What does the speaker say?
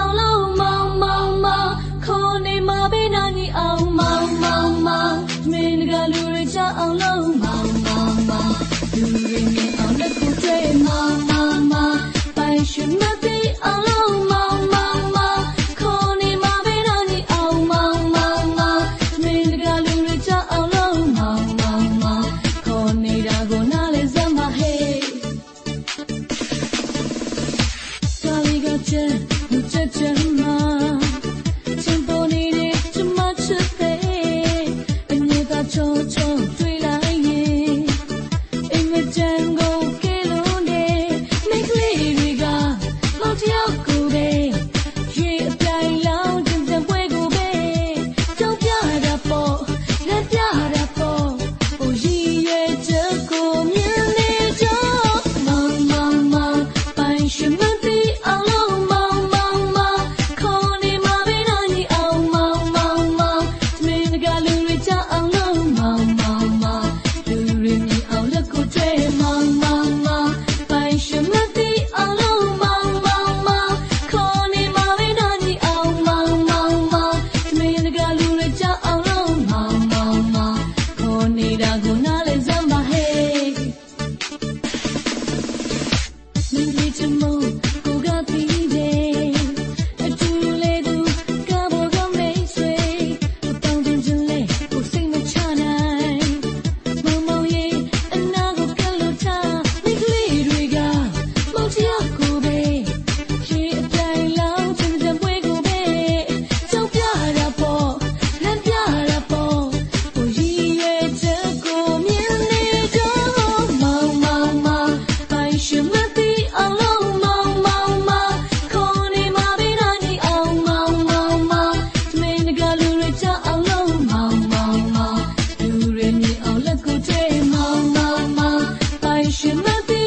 အောင်လုံးမောင်မောင်မောင်ခေါ်နေမှာပဲနာညီအောင်မောင်မောင်မောင်မင်းကလူရချအောင်လုံးမောင်မောင်မောင်လူရင်းနဲ့အောင်လက်ကိုကျွေးမောင်မောင်မောင်ပိုင်ရှင်မသိအောင်လုံးမောင်မောင်မောင်ခေါ်နေမှာပဲနာညီအောင်မောင်မောင်မောင်မင်းကလူရချအောင်လုံးမောင်မောင်မောင်ခေါ်နေတာကိုနားလဲစမ်းပါ Yeah. Chỗ to ما في